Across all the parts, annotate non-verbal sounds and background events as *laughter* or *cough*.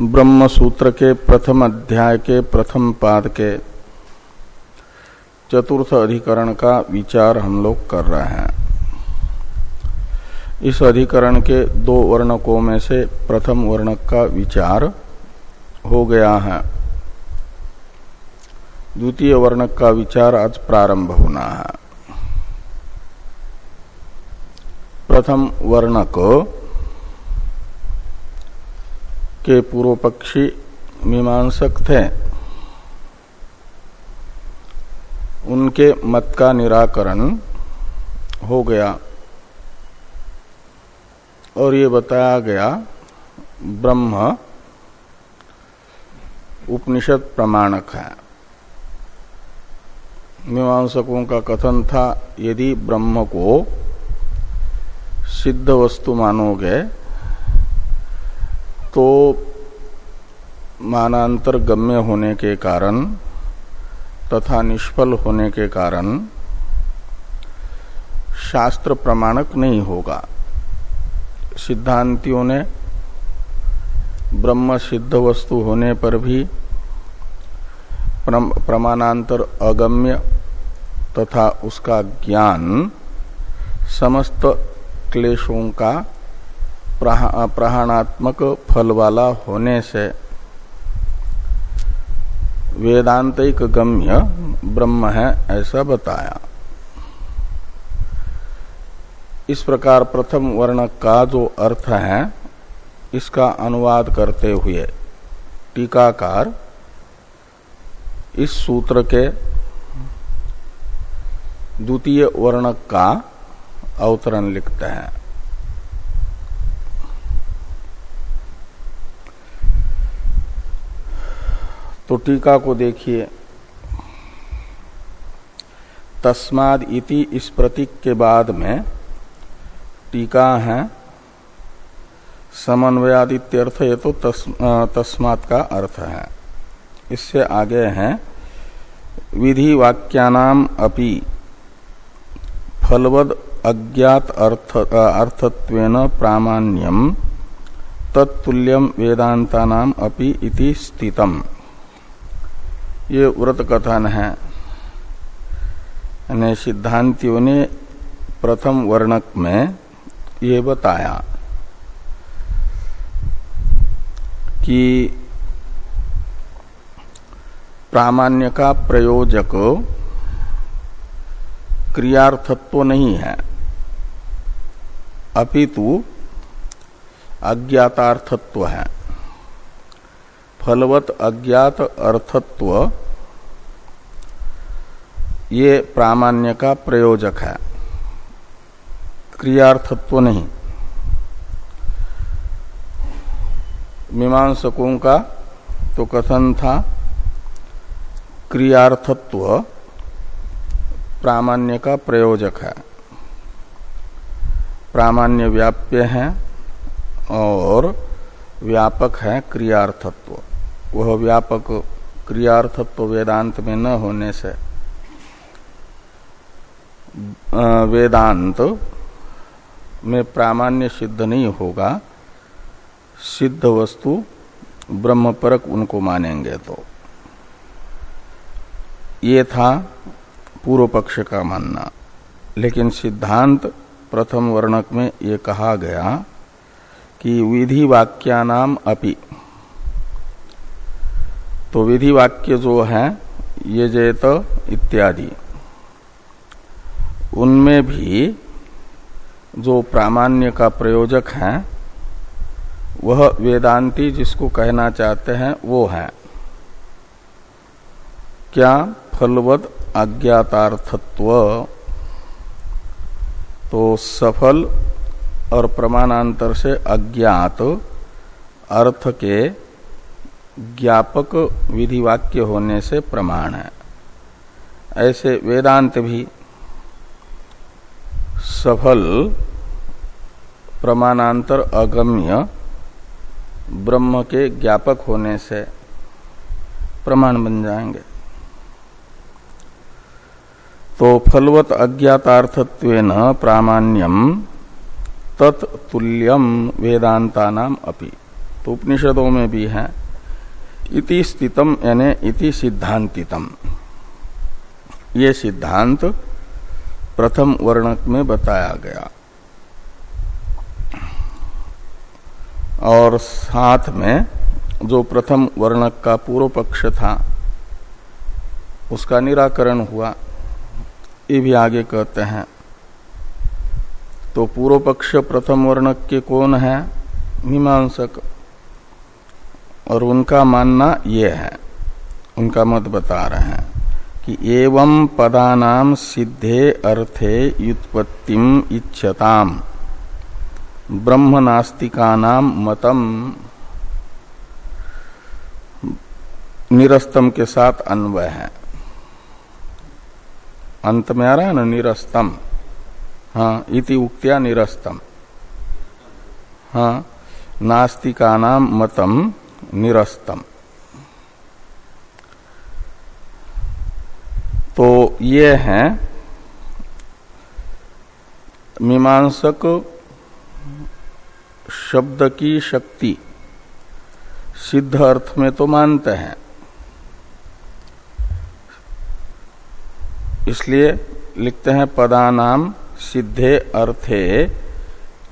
ब्रह्म सूत्र के प्रथम अध्याय के प्रथम पाद के चतुर्थ अधिकरण का विचार हम लोग कर रहे हैं। इस अधिकरण के दो वर्णकों में से प्रथम वर्णक का विचार हो गया है। द्वितीय वर्णक का विचार आज प्रारंभ होना है। प्रथम वर्णक के पूर्व पक्षी मीमांसक थे। उनके मत का निराकरण हो गया। और ये बताया गया, ब्रह्म उपनिषद प्रमाणक है। मीमांसकों का कथन था, यदि ब्रह्म को सिद्ध वस्तु मानोगे तो मानांतर गम्य होने के कारण तथा निष्फल होने के कारण शास्त्र प्रमाणक नहीं होगा। सिद्धांतियों ने ब्रह्म सिद्ध वस्तु होने पर भी प्रमाणांतर अगम्य तथा उसका ज्ञान समस्त क्लेशों का प्रहाणात्मक फल वाला होने से वेदांतिक गम्य ब्रह्म है ऐसा बताया। इस प्रकार प्रथम वर्ण का जो अर्थ है, इसका अनुवाद करते हुए टीकाकार इस सूत्र के द्वितीय वर्णक का अवतरण लिखते हैं। तो टीका को देखिए। तस्माद इति इस प्रतीक के बाद में टीका है। समन्वयादित्यर्थ ये तो तस, तस्मात का अर्थ है। इससे आगे है। विधि वाक्यानाम अपि फलवद अज्ञात अर्थ अर्थत्वेन प्रामाण्यम तत्तुल्यम वेदांता अपि इति स्थितम। ये व्रत कथन है। यानी सिद्धांतियों ने प्रथम वर्णक में ये बताया कि प्रामाण्य का प्रयोजक क्रियार्थत्व नहीं है। अपितु अज्ञातार्थत्व है। फलवत अज्ञात अर्थत्व। ये प्रामाण्य का प्रयोजक है। क्रियार्थत्व नहीं। मीमांसकों का तो कथन था, क्रियार्थत्व प्रामाण्य का प्रयोजक है। प्रामाण्य व्याप्य है और व्यापक है क्रियार्थत्व। वह व्यापक क्रियार्थत्व वेदांत में न होने से वेदांत में प्रामाण्य सिद्ध नहीं होगा, सिद्ध वस्तु ब्रह्म परक उनको मानेंगे तो। ये था पूर्व पक्ष का मानना। लेकिन सिद्धांत प्रथम वर्णक में ये कहा गया कि विधि वाक्यानाम अपि तो विधि वाक्य जो है ये जेत इत्यादि। उनमें भी जो प्रामाण्य का प्रयोजक है, वह वेदांती जिसको कहना चाहते हैं, वो है। क्या फलवद अज्ञातार्थत्व तो सफल और प्रमाणांतर से अज्ञात अर्थ के ज्ञापक विधि वाक्य होने से प्रमाण है। ऐसे वेदांत भी सफल, प्रमाणांतर अगम्य, ब्रह्म के ज्ञापक होने से प्रमाण बन जाएँगे। तो फलवत अज्ञातार्थत्व प्रामाण्यम तत्तुल्यम वेदांता नाम अपि। तो उपनिषदों में भी है। इति स्थितम यानी इति सिद्धांतितम ये सिद्धांत प्रथम वर्णक में बताया गया। और साथ में जो प्रथम वर्णक का पूर्व पक्ष था, उसका निराकरण हुआ। ये भी आगे कहते हैं। तो पूर्व पक्ष प्रथम वर्णक के कौन है? मीमांसक और उनका मानना ये है, उनका मत बता रहे हैं कि एवं पदानाम सिद्धे अर्थे युत्पत्तिम इच्छताम ब्रह्म नास्तिका मतम निरस्तम के साथ अन्वय है। अंत में आ रहा है ना, निरस्तम। हाँ इति उक्तिया निरस्तम। हाँ नास्तिका नाम मतम निरस्तम। तो ये है मीमांसक शब्द की शक्ति। सिद्ध अर्थ में तो मानते हैं। इसलिए लिखते हैं, पदानाम सिद्धे अर्थे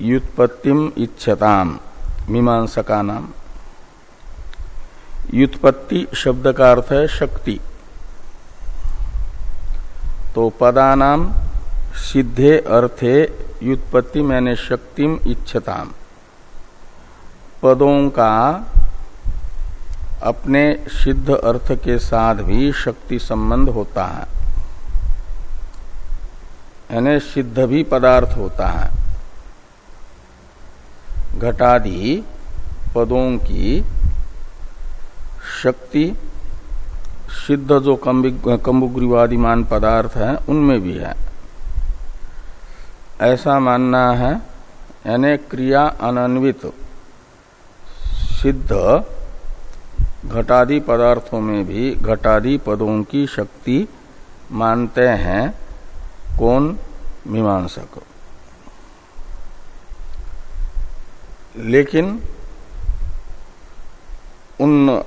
युत्पत्तिम इच्छताम। मीमांसका नाम युत्पत्ति शब्द का अर्थ है शक्ति। तो पदानाम सिद्धे अर्थे युत्पत्ति मैंने शक्तिम इच्छताम। पदों का अपने सिद्ध अर्थ के साथ भी शक्ति संबंध होता है। यानी सिद्ध भी पदार्थ होता है। घटादि पदों की शक्ति, सिद्ध जो कम्बुग्रीवादिमान पदार्थ है, उनमें भी है। ऐसा मानना है, यानी क्रिया अनन्वित, सिद्ध, घटादि पदार्थों में भी घटादि पदों की शक्ति मानते हैं, कौन? मीमांसक। लेकिन, उन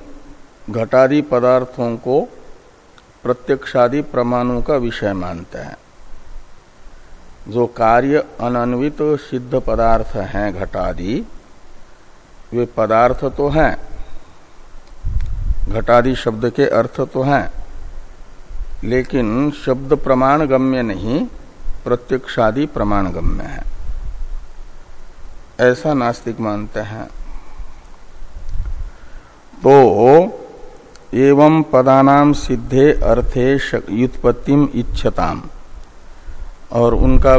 घटादि पदार्थों को प्रत्यक्षादि प्रमाणों का विषय मानते हैं। जो कार्य अनन्वित सिद्ध पदार्थ हैं घटादि, वे पदार्थ तो हैं। घटादि शब्द के अर्थ तो हैं, लेकिन शब्द प्रमाण गम्य नहीं, प्रत्यक्षादि प्रमाण गम्य है। ऐसा नास्तिक मानते हैं। तो एवं पदानाम सिद्धे अर्थे युत्पत्तिम इच्छताम। और उनका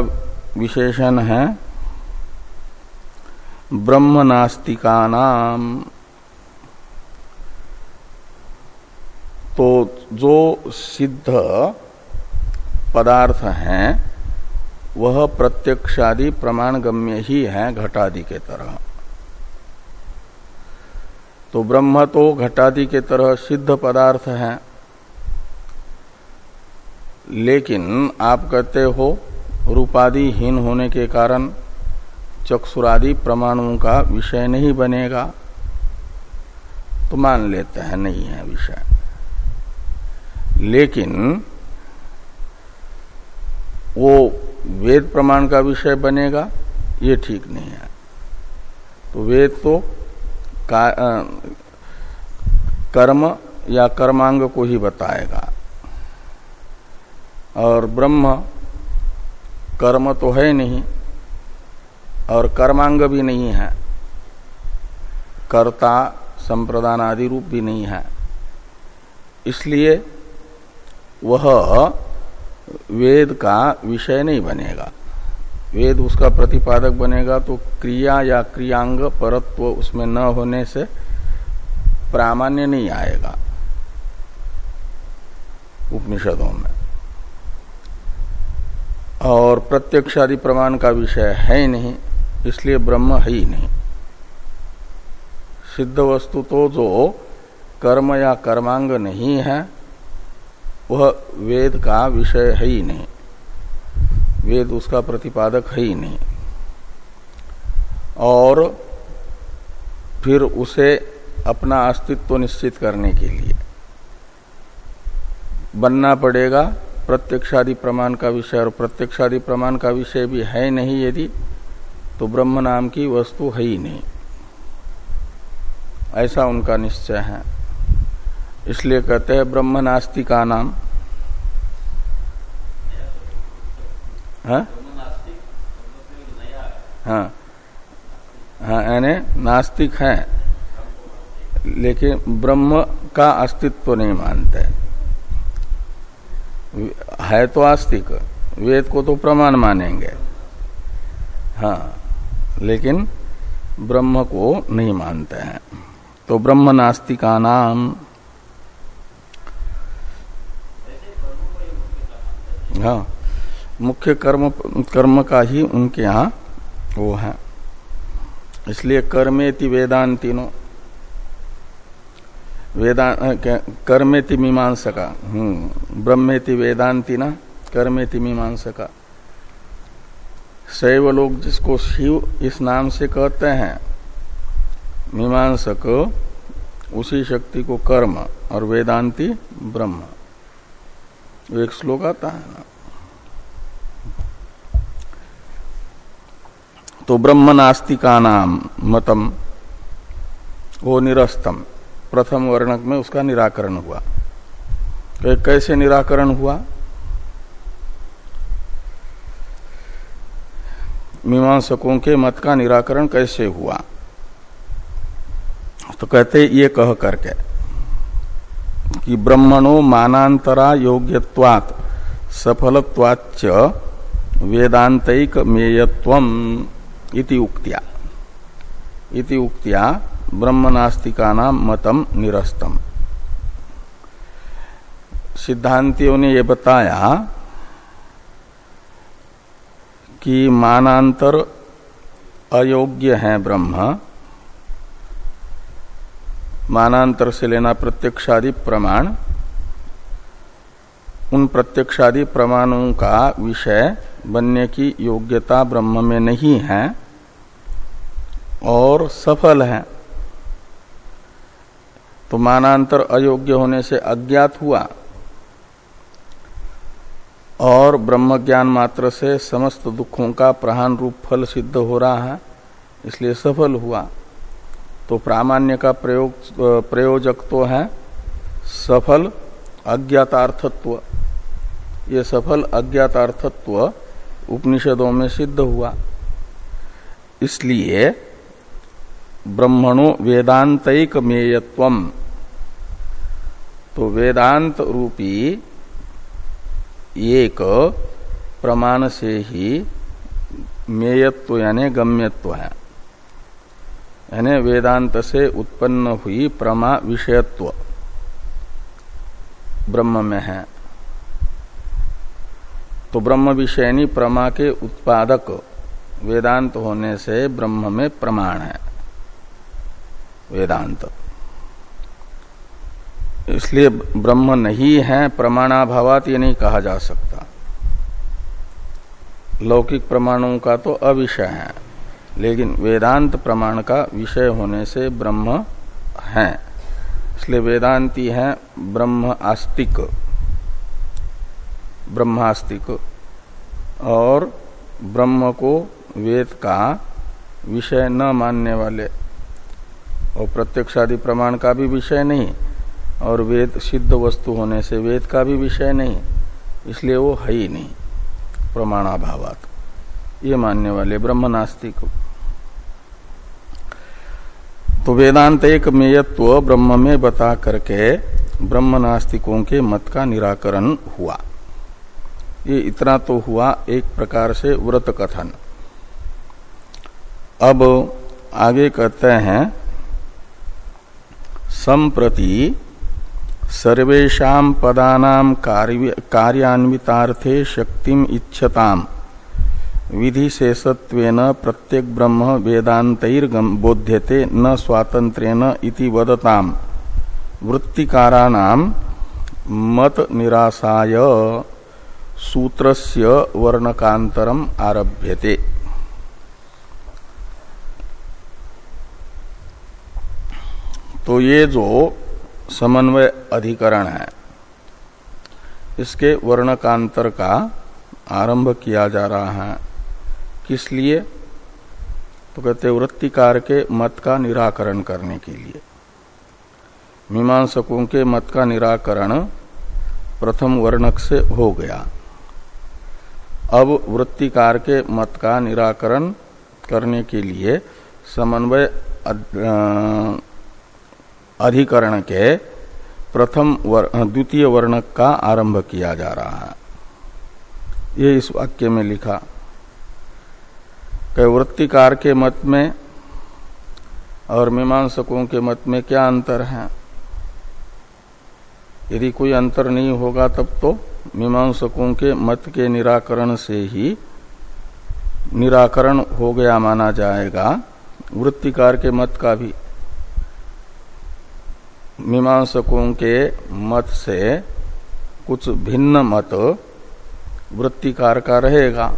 विशेषण है ब्रह्म नास्तिका नाम तो जो सिद्ध पदार्थ हैं, वह प्रत्यक्षादि प्रमाण गम्य ही है घटादि के तरह। तो ब्रह्म तो घटादि के तरह सिद्ध पदार्थ है। लेकिन आप कहते हो रूपादि हीन होने के कारण चक्षुरादि प्रमाणों का विषय नहीं बनेगा। तो मान लेते हैं, नहीं है विषय। लेकिन वो वेद प्रमाण का विषय बनेगा, ये ठीक नहीं है। तो वेद तो का, आ, कर्म या कर्मांग को ही बताएगा। और ब्रह्म कर्म तो है नहीं और कर्मांग भी नहीं है। कर्ता संप्रदान आदि रूप भी नहीं है। इसलिए वह वेद का विषय नहीं बनेगा। वेद उसका प्रतिपादक बनेगा तो क्रिया या क्रियांग परत्व उसमें न होने से प्रामाण्य नहीं आएगा। उपनिषदों में। और प्रत्यक्षादि प्रमाण का विषय है ही नहीं, इसलिए ब्रह्म है ही नहीं। सिद्ध वस्तु तो जो कर्म या कर्मांग नहीं है, वह वेद का विषय है ही नहीं। वेद उसका प्रतिपादक है ही नहीं। और फिर उसे अपना अस्तित्व निश्चित करने के लिए बनना पड़ेगा। प्रत्यक्षादि प्रमाण का विषय और प्रत्यक्षादि प्रमाण का विषय भी है नहीं यदि तो ब्रह्म नाम की वस्तु है ही नहीं। ऐसा उनका निश्चय है। इसलिए कहते हैं ब्रह्म नास्ति का नाम हाँ? हाँ। हाँ यानी नास्तिक है, लेकिन ब्रह्म का अस्तित्व नहीं मानते। है तो आस्तिक, वेद को तो प्रमाण मानेंगे। हाँ लेकिन ब्रह्म को नहीं मानते हैं। तो ब्रह्म नास्तिका नाम हाँ। मुख्य कर्म कर्म का ही उनके यहाँ वो है। इसलिए कर्मेति वेदांतिनो। वेदा कर्मेति मीमांसका। हम्म ब्रह्मेति वेदांति ना कर्मेति मीमांसका। शैव लोग जिसको शिव इस नाम से कहते हैं, मीमांसक, उसी शक्ति को कर्म और वेदांति ब्रह्म। एक श्लोक आता है ना। तो ब्रह्म नास्तिका नाम मतम। वो निरस्तम। प्रथम वर्णक में उसका निराकरण हुआ। तो कैसे निराकरण हुआ? मीमांसकों के मत का निराकरण कैसे हुआ? तो कहते ये कह करके कि ब्रह्मणो मानांतरा योग्यवात सफलत्वाच वेदांतिक मेयत्वम इति उक्तिया। इति उक्तिया ब्रह्मनास्तिका नाम मतम निरस्तम। सिद्धांतियों ने यह बताया कि मानांतर अयोग्य है ब्रह्म। मानांतर से लेना प्रत्यक्षादि प्रमाण, उन प्रत्यक्षादि प्रमाणों का विषय बनने की योग्यता ब्रह्म में नहीं है। और सफल है। तो मानांतर अयोग्य होने से अज्ञात हुआ और ब्रह्म ज्ञान मात्र से समस्त दुखों का प्रहान रूप फल सिद्ध हो रहा है, इसलिए सफल हुआ। तो प्रामाण्य का प्रयोग, प्रयोजक तो है सफल अज्ञातार्थत्व। ये सफल अज्ञातार्थत्व उपनिषदों में सिद्ध हुआ। इसलिए ब्रह्मणो वेदांतिक मेयत्व तो वेदांत रूपी एक प्रमाण से ही मेयत्व यानी गम्यत्व है। यानी वेदांत से उत्पन्न हुई प्रमा विषयत्व ब्रह्म में है। तो ब्रह्म विषयनी प्रमा के उत्पादक वेदांत होने से ब्रह्म में प्रमाण है। वेदांत। इसलिए ब्रह्म नहीं है, प्रमाणाभावात ये नहीं कहा जा सकता। लौकिक प्रमाणों का तो अविषय है, लेकिन वेदांत प्रमाण का विषय होने से ब्रह्म है। इसलिए वेदांती है ब्रह्म आस्तिक ब्रह्मास्तिक। और ब्रह्म को वेद का विषय न मानने वाले और प्रत्यक्षादि प्रमाण का भी विषय नहीं, और वेद सिद्ध वस्तु होने से वेद का भी विषय नहीं, इसलिए वो है ही नहीं, प्रमाणाभावात। ये मानने वाले ब्रह्म नास्तिक तो वेदांत एक मेयत्व ब्रह्म में बता करके ब्रह्म नास्तिकों के मत का निराकरण हुआ। ये इतना तो हुआ एक प्रकार से व्रत कथन। अब आगे कहते हैं संप्रति सर्वेशा पदानाम कार्यान्वितार्थे शक्तिम विधि शेषत्वेन प्रत्येक ब्रह्म वेदांतर बोध्यते न स्वातंत्र्यन इति वदताम। वृत्तिकाराणाम मत निराशाय सूत्रस्य वर्णकांतरम आरभ्यते। तो ये जो समन्वय अधिकरण है, इसके वर्णकांतर का आरंभ किया जा रहा है। किस लिए? तो कहते वृत्तिकार के मत का निराकरण करने के लिए। मीमांसकों के मत का निराकरण प्रथम वर्णक से हो गया। अब वृत्तिकार के मत का निराकरण करने के लिए समन्वय अधिकरण के प्रथम वर, द्वितीय वर्णक का आरंभ किया जा रहा है। ये इस वाक्य में लिखा वृत्तिकार के मत में और मीमांसकों के मत में क्या अंतर है? यदि कोई अंतर नहीं होगा तब तो मीमांसकों के मत के निराकरण से ही निराकरण हो गया माना जाएगा। वृत्तिकार के मत का भी मीमांसकों के मत से कुछ भिन्न मत वृत्तिकार का रहेगा।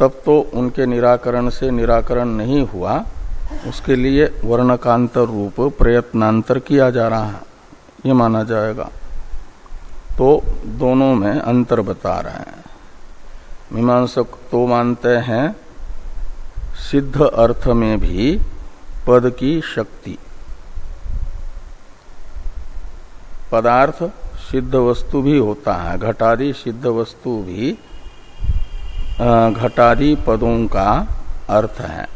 तब तो उनके निराकरण से निराकरण नहीं हुआ। उसके लिए वर्णकांतर रूप प्रयत्नांतर किया जा रहा है। ये माना जाएगा। तो दोनों में अंतर बता रहे हैं। मीमांसक तो मानते हैं, सिद्ध अर्थ में भी पद की शक्ति। पदार्थ सिद्ध वस्तु भी होता है, घटादि सिद्ध वस्तु भी घटादि पदों का अर्थ है।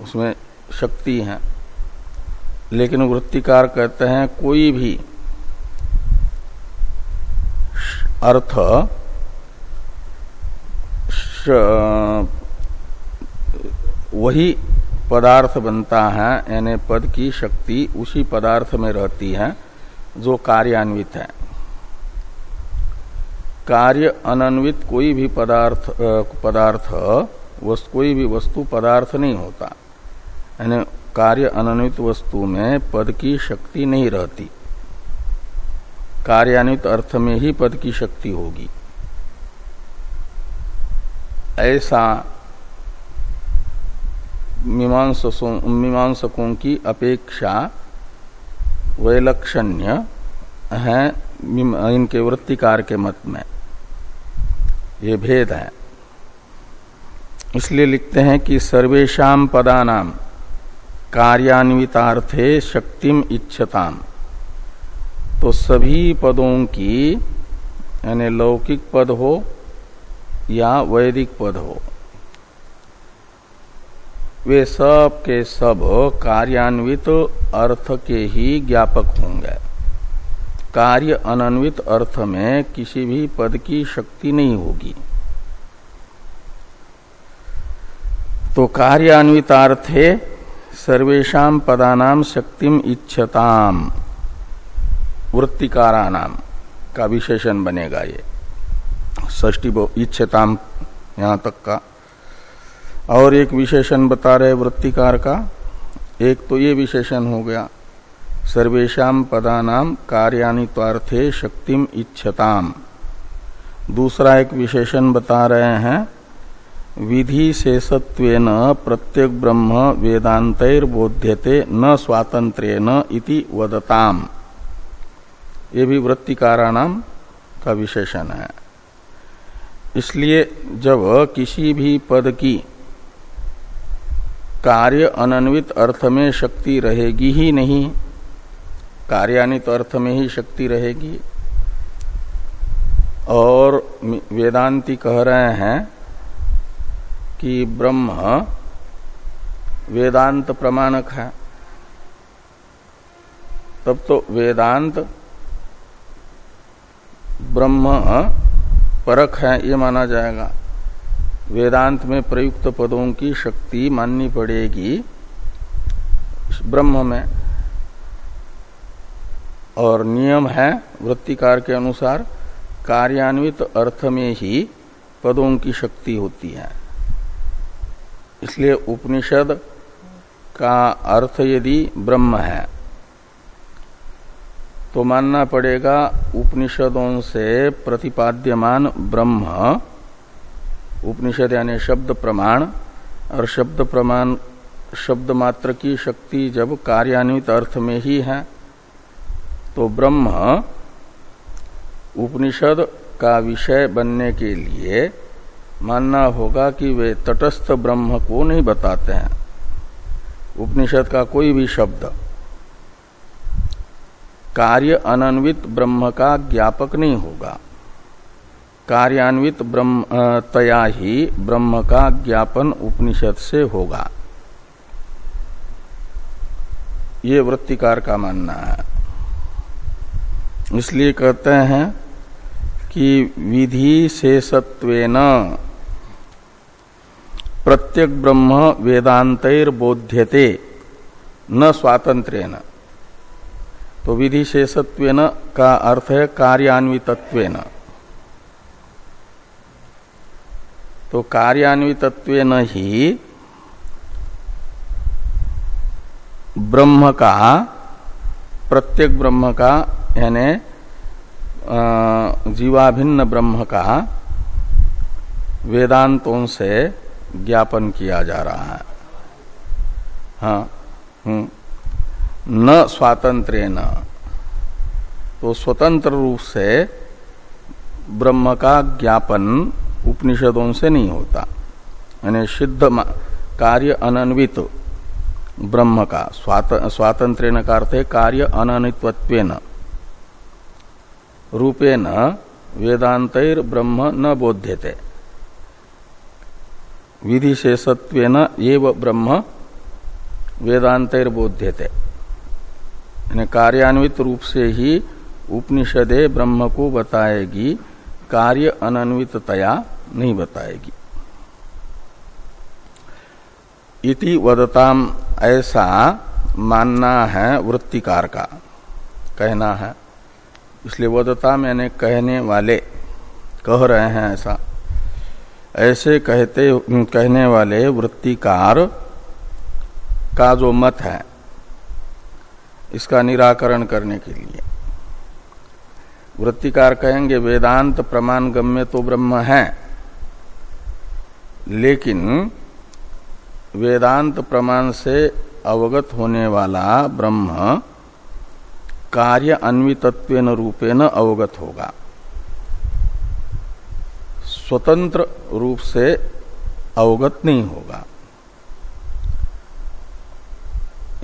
उसमें शक्ति है। लेकिन वृत्तिकार कहते हैं, कोई भी अर्थ वही पदार्थ बनता है, यानी पद की शक्ति उसी पदार्थ में रहती है, जो कार्यान्वित है। कार्य अनन्वित कोई भी पदार्थ पदार्थ, वस्तु, कोई भी वस्तु पदार्थ नहीं होता। यानी कार्य अनन्वित वस्तु में पद की शक्ति नहीं रहती। कार्यान्वित अर्थ में ही पद की शक्ति होगी। ऐसा मीमांसकों की अपेक्षा वैलक्षण्य है इनके वृत्तिकार के मत में। ये भेद है। इसलिए लिखते हैं कि सर्वेशा पदानाम कार्यान्वितार्थे शक्तिम इच्छताम। तो सभी पदों की, यानी लौकिक पद हो या वैदिक पद हो वे सब के सब कार्यान्वित अर्थ के ही ज्ञापक होंगे। कार्य अनन्वित अर्थ में किसी भी पद की शक्ति नहीं होगी। तो कार्यान्वितार्थे सर्वेशा पदानाम शक्तिम इच्छताम। वृत्तिकारानाम का विशेषण बनेगा ये। ष्टी इच्छताम यहाँ तक का। और एक विशेषण बता रहे वृत्तिकार का। एक तो ये विशेषण हो गया सर्वेशा पदानाम कार्यान्वित्वार्थे शक्तिम इच्छताम। दूसरा एक विशेषण बता रहे हैं, विधि शेषत्वेन प्रत्येक ब्रह्म वेदांतर्बोध्यते न स्वातंत्र्यन इति वदताम। ये भी वृत्तिकाराणाम का विशेषण है। इसलिए जब किसी भी पद की कार्य अनन्वित अर्थ में शक्ति रहेगी ही नहीं। कार्यान्वित अर्थ में ही शक्ति रहेगी। और वेदांती कह रहे हैं कि ब्रह्म वेदांत प्रमाणक है। तब तो वेदांत ब्रह्म परक है, ये माना जाएगा। वेदांत में प्रयुक्त पदों की शक्ति माननी पड़ेगी ब्रह्म में। और नियम है वृत्तिकार के अनुसार कार्यान्वित अर्थ में ही पदों की शक्ति होती है। इसलिए उपनिषद का अर्थ यदि ब्रह्म है तो मानना पड़ेगा उपनिषदों से प्रतिपाद्यमान ब्रह्म उपनिषद यानी शब्द प्रमाण, और शब्द प्रमाण, शब्द मात्र की शक्ति जब कार्यान्वित अर्थ में ही है तो ब्रह्म उपनिषद का विषय बनने के लिए मानना होगा कि वे तटस्थ ब्रह्म को नहीं बताते हैं। उपनिषद का कोई भी शब्द कार्य अनन्वित ब्रह्म का ज्ञापक नहीं होगा। कार्यान्वित ब्रह्म तया ही ब्रह्म का ज्ञापन उपनिषद से होगा। ये वृत्तिकार का मानना है। इसलिए कहते हैं कि विधि शेषत्वेन प्रत्येक ब्रह्म वेदांतर बोध्यते, न स्वातंत्र्यन। तो विधि शेषत्वेन का अर्थ है कार्यान्वितत्वेन। तो कार्यान्वितत्वेन ही ब्रह्म का, प्रत्येक ब्रह्म का, यानी जीवाभिन्न ब्रह्म का वेदांतों से ज्ञापन किया जा रहा है। हाँ न स्वातंत्र न तो स्वतंत्र रूप से ब्रह्म का ज्ञापन उपनिषदों से नहीं होता। यानी सिद्ध कार्य अनन्वित, ब्रह्म का स्वातंत्र का अर्थ है कार्य अनन्वित्व रूपेण वेदांतर ब्रह्म न बोध्यते। विधि एव ब्रह्म वेदांतर बोध्यते। कार्यान्वित रूप से ही उपनिषदे ब्रह्म को बताएगी। कार्य अनन्वितया नहीं बताएगी। इति वदताम, ऐसा मानना है वृत्तिकार का, कहना है। इसलिए वदता मैंने कहने वाले, कह रहे हैं ऐसा। ऐसे कहते, कहने वाले वृत्तिकार का जो मत है, इसका निराकरण करने के लिए। वृत्तिकार कहेंगे, वेदांत प्रमाण गम्य तो ब्रह्म है। लेकिन वेदांत प्रमाण से अवगत होने वाला ब्रह्म कार्य अन्वितत्व रूपेण अवगत होगा। स्वतंत्र रूप से अवगत नहीं होगा।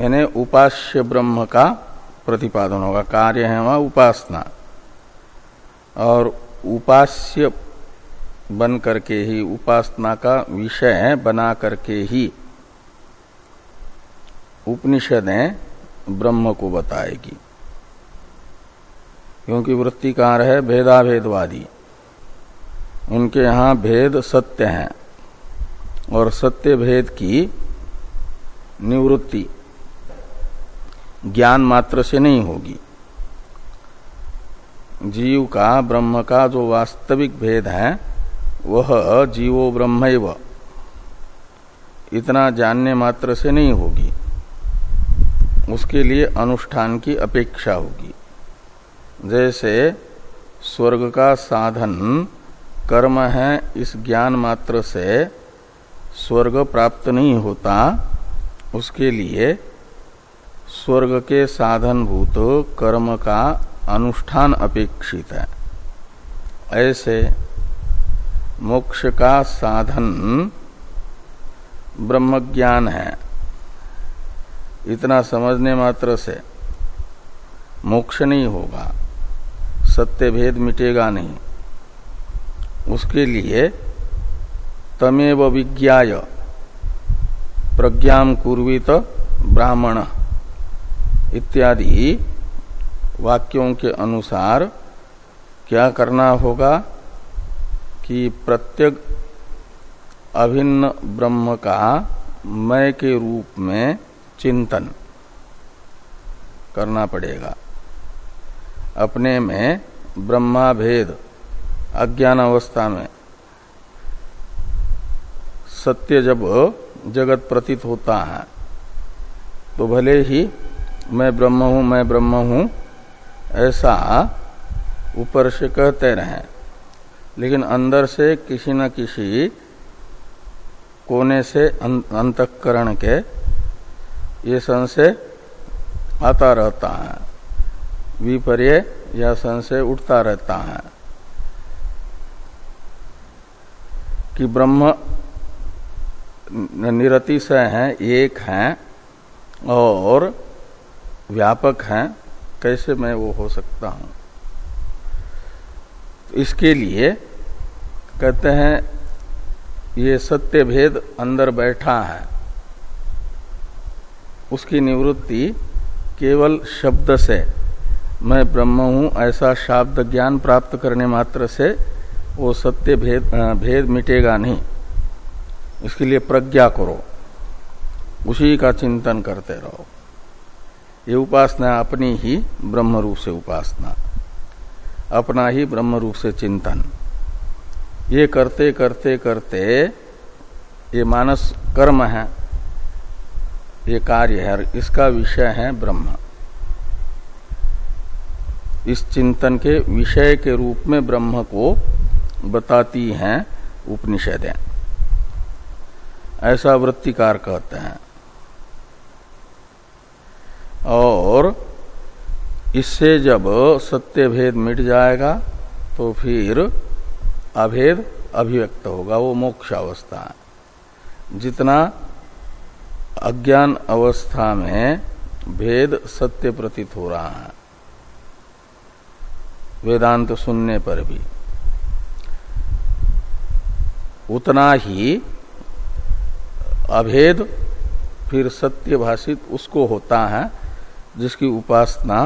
यानी उपास्य ब्रह्म का प्रतिपादन होगा। कार्य है वहाँ उपासना। और उपास्य बन करके ही, उपासना का विषय बना करके ही उपनिषदें ब्रह्म को बताएगी। क्योंकि वृत्तिकार है भेदाभेदवादी। उनके यहाँ भेद सत्य है। और सत्य भेद की निवृत्ति ज्ञान मात्र से नहीं होगी। जीव का, ब्रह्म का जो वास्तविक भेद है, वह जीवो ब्रह्म इतना जानने मात्र से नहीं होगी। उसके लिए अनुष्ठान की अपेक्षा होगी। जैसे स्वर्ग का साधन, कर्म है, इस ज्ञान मात्र से स्वर्ग प्राप्त नहीं होता, उसके लिए स्वर्ग के साधनभूत कर्म का अनुष्ठान अपेक्षित है। ऐसे मोक्ष का साधन ब्रह्म ज्ञान है। इतना समझने मात्र से मोक्ष नहीं होगा सत्य भेद मिटेगा नहीं। उसके लिए तमेव विज्ञाय, प्रज्ञा कुर्वित ब्राह्मण इत्यादि वाक्यों के अनुसार क्या करना होगा कि प्रत्येक अभिन्न ब्रह्म का मय के रूप में चिंतन करना पड़ेगा। अपने में ब्रह्मा भेद अज्ञान अवस्था में सत्य जब जगत प्रतीत होता है तो भले ही मैं ब्रह्म हूँ, मैं ब्रह्म हूँ ऐसा ऊपर से कहते रहे। लेकिन अंदर से किसी न किसी कोने से अं-, अंतकरण के ये संशय आता रहता है। विपर्य या संशय उठता रहता है कि ब्रह्म निरतिशय है एक है और व्यापक है। कैसे मैं वो हो सकता हूँ? तो इसके लिए कहते हैं, ये सत्य भेद अंदर बैठा है। उसकी निवृत्ति केवल शब्द से, मैं ब्रह्म हूँ, ऐसा शब्द ज्ञान प्राप्त करने मात्र से वो सत्य भेद भेद मिटेगा नहीं। इसके लिए प्रज्ञा करो, उसी का चिंतन करते रहो। ये उपासना अपनी ही ब्रह्म रूप से उपासना, अपना ही ब्रह्म रूप से चिंतन। ये करते करते करते ये मानस कर्म है, ये कार्य है इसका विषय है ब्रह्म। इस चिंतन के विषय के रूप में ब्रह्म को बताती हैं उपनिषदें। ऐसा वृत्तिकार कहते हैं। और इससे जब सत्य भेद मिट जाएगा तो फिर अभेद अभिव्यक्त होगा, वो मोक्ष अवस्था है। जितना अज्ञान अवस्था में भेद सत्य प्रतीत हो रहा है, वेदांत सुनने पर भी, उतना ही अभेद फिर सत्य भाषित उसको होता है जिसकी उपासना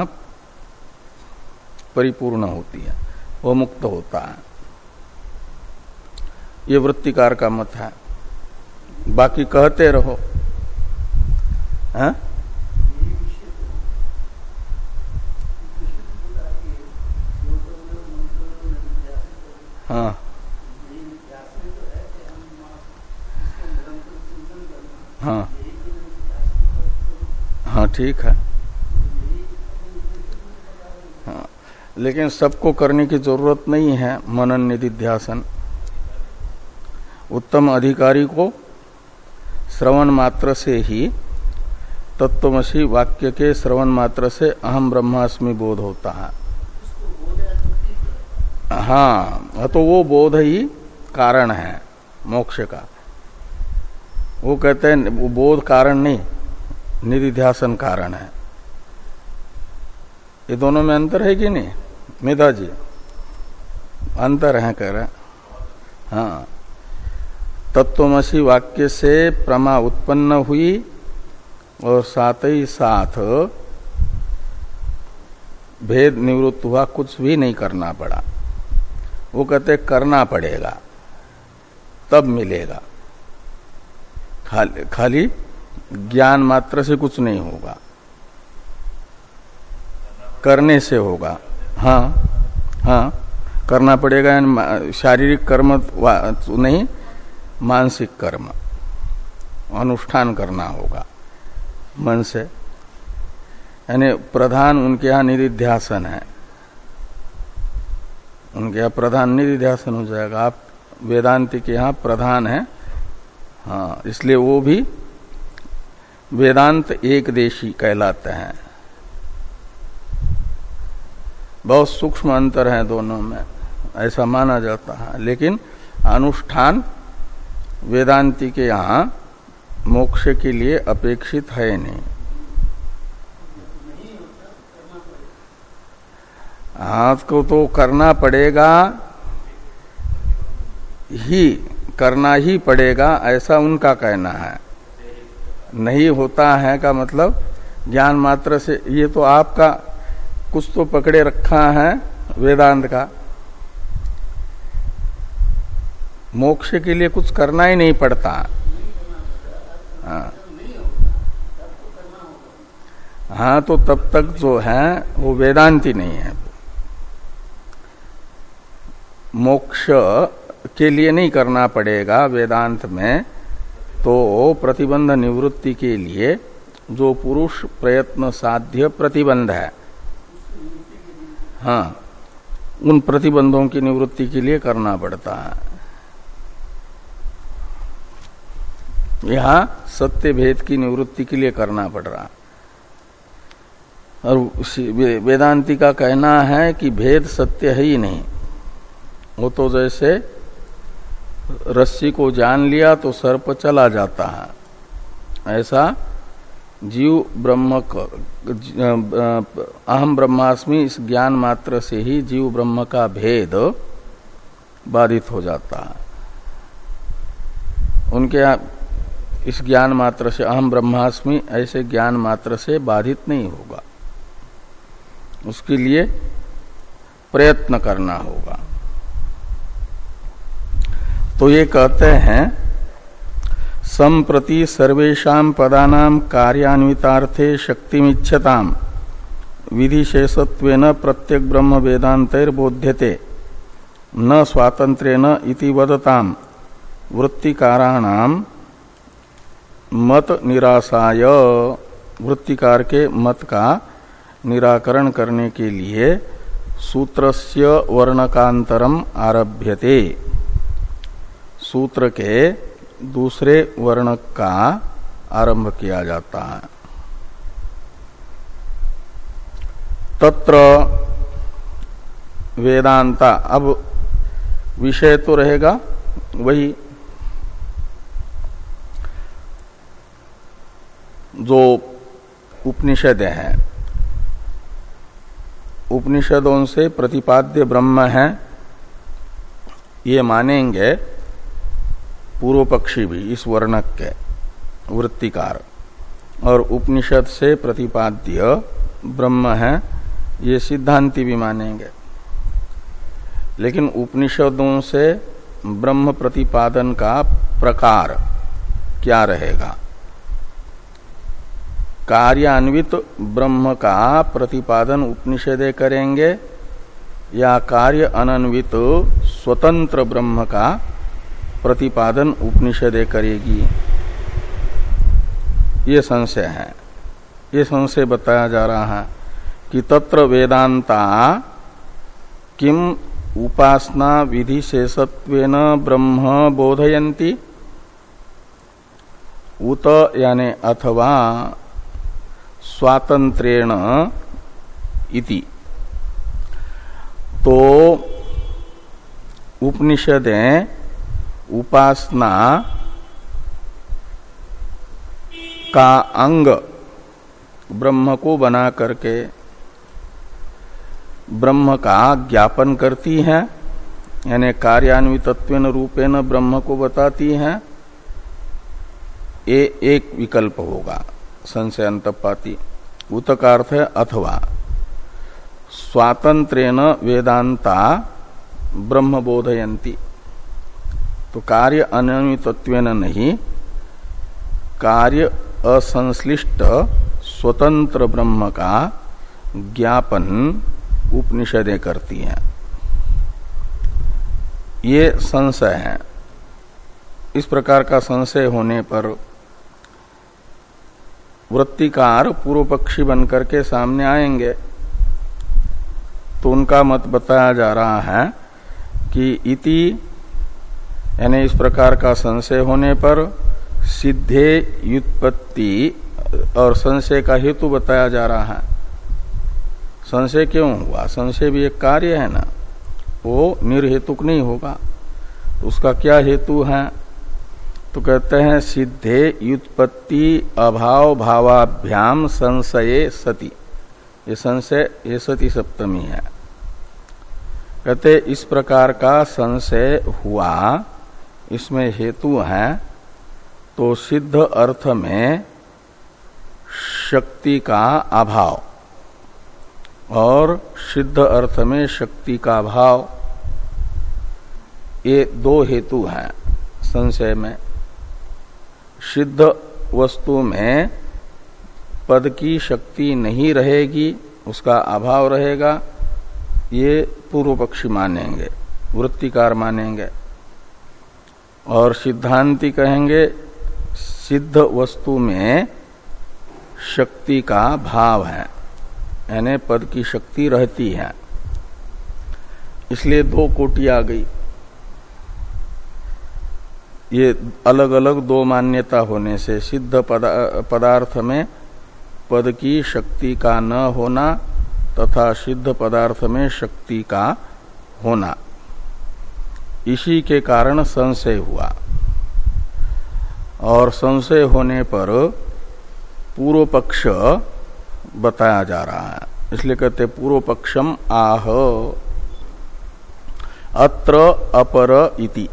परिपूर्ण होती है वो मुक्त होता है। ये वृत्तिकार का मत है। बाकी कहते रहो। है? हाँ। हाँ। हाँ ठीक है हाँ लेकिन सबको करने की ज़रूरत नहीं है मनन निधिध्यासन। उत्तम अधिकारी को श्रवण मात्र से ही तत्वमसी वाक्य के श्रवण मात्र से अहम ब्रह्मास्मि बोध होता है। हाँ तो वो बोध ही कारण है, मोक्ष का। वो कहते हैं, वो बोध कारण नहीं, निधिध्यासन कारण है। ये दोनों में अंतर है कि नहीं? मेधा जी अंतर है कह रहे हाँ। तत्वमसी वाक्य से प्रमा उत्पन्न हुई और साथ ही साथ भेद निवृत्त हुआ कुछ भी नहीं करना पड़ा। वो कहते करना पड़ेगा। तब मिलेगा। खाली, खाली ज्ञान मात्र से कुछ नहीं होगा। करने से होगा। हाँ हाँ करना पड़ेगा शारीरिक कर्म नहीं, मानसिक कर्म, अनुष्ठान करना होगा, मन से। यानी प्रधान उनके यहाँ निधिध्यासन है। उनके यहाँ प्रधान निधिध्यासन हो जाएगा। आप वेदांति के यहाँ प्रधान है। हाँ इसलिए वो भी वेदांत एक देशी कहलाते हैं। बहुत सूक्ष्म अंतर है दोनों में, ऐसा माना जाता है। लेकिन अनुष्ठान वेदांति के यहाँ मोक्ष के लिए अपेक्षित है नहीं। हाथ को तो करना पड़ेगा ही, करना ही पड़ेगा, ऐसा उनका कहना है। नहीं होता है का मतलब ज्ञान मात्र से, ये तो आपका कुछ तो पकड़े रखा है वेदांत का। मोक्ष के लिए कुछ करना ही नहीं पड़ता। हाँ। हाँ तो तब तक जो है, वो वेदांति नहीं है। मोक्ष के लिए नहीं करना पड़ेगा वेदांत में तो प्रतिबंध निवृत्ति के लिए जो पुरुष प्रयत्न साध्य प्रतिबंध है। हाँ उन प्रतिबंधों की निवृत्ति के लिए करना पड़ता है। यहाँ सत्य भेद की निवृत्ति के लिए करना पड़ रहा और वेदांति का कहना है कि भेद सत्य है ही नहीं। वो तो जैसे रस्सी को जान लिया तो सर्प चला जाता है। ऐसा जीव ब्रह्म अहम ब्रह्मास्मि, इस ज्ञान मात्र से ही जीव ब्रह्म का भेद बाधित हो जाता है। उनके इस ज्ञान मात्र से अहम ब्रह्मास्मि, ऐसे ज्ञान मात्र से बाधित नहीं होगा। उसके लिए प्रयत्न करना होगा। तो ये कहते हैं संप्रति सर्वेशा पदानाम कार्यान्वितार्थे शक्तिमिच्छता विधिशेषत्वेन प्रत्येक ब्रह्म वेदांतर्बोध्यते न स्वातंत्र्यन इति वदताम। वृत्तिकाराणाम मत निराशाय वृत्तिकार के मत का निराकरण करने के लिए सूत्रस्य वर्णकांतरम आरभ्यते। सूत्र के दूसरे वर्ण का आरंभ किया जाता है। तत्र वेदांता, अब विषय तो रहेगा, वही जो उपनिषद है। उपनिषदों से प्रतिपाद्य ब्रह्म है, ये मानेंगे पूर्व पक्षी भी इस वर्णक के वृत्तिकार। और उपनिषद से प्रतिपाद्य ब्रह्म है, ये सिद्धांति भी मानेंगे। लेकिन उपनिषदों से ब्रह्म प्रतिपादन का प्रकार क्या रहेगा? कार्यान्वित ब्रह्म का प्रतिपादन उपनिषदे करेंगे या कार्य अनन्वित स्वतंत्र ब्रह्म का प्रतिपादन उपनिषदे करेगी। ये संशय है। ये संशय बताया जा रहा है कि तत्र वेदांता किम उपासना विधि शेषत्वेन ब्रह्म बोधयंती उत यानि अथवा स्वातंत्रेण इति। तो उपनिषदें उपासना का अंग ब्रह्म को बना करके ब्रह्म का ज्ञापन करती है, यानी कार्यान्वित रूपेण ब्रह्म को बताती है, ये एक विकल्प होगा, संशय अंतपाती उत का है अथवा। स्वातंत्रेण वेदांता ब्रह्म बोधयंती तो कार्य अनियमित्व नहीं, कार्य असंश्लिष्ट स्वतंत्र ब्रह्म का ज्ञापन उपनिषदें करती हैं। ये संशय है। इस प्रकार का संशय होने पर वृत्तिकार पूर्व पक्षी बनकर के सामने आएँगे। तो उनका मत बताया जा रहा है कि इति यानी इस प्रकार का संशय होने पर सिद्धे युत्पत्ति और संशय का हेतु बताया जा रहा है। संशय क्यों हुआ? संशय भी एक कार्य है ना। वो निर्हेतुक नहीं होगा। उसका क्या हेतु है? तो कहते हैं, सिद्धे युत्पत्ति अभाव भावाभ्याम संशय सती। ये संशय, ये सती सप्तमी है। कहते, इस प्रकार का संशय हुआ इसमें हेतु है तो सिद्ध अर्थ में शक्ति का अभाव। और सिद्ध अर्थ में शक्ति का भाव ये दो हेतु हैं संशय में। सिद्ध वस्तु में पद की शक्ति नहीं रहेगी, उसका अभाव रहेगा, ये पूर्व पक्षी मानेंगे, वृत्तिकार मानेंगे। और सिद्धांति कहेंगे, सिद्ध वस्तु में शक्ति का भाव है, यानी पद की शक्ति रहती है। इसलिए दो कोटि आ गई। ये अलग अलग दो मान्यता होने से सिद्ध पदार्थ में पद की शक्ति का न होना तथा सिद्ध पदार्थ में शक्ति का होना। इसी के कारण संशय हुआ। और संशय होने पर पूर्व पक्ष बताया जा रहा है। इसलिए कहते पूर्व पक्षम आह। अत्र अपर इति।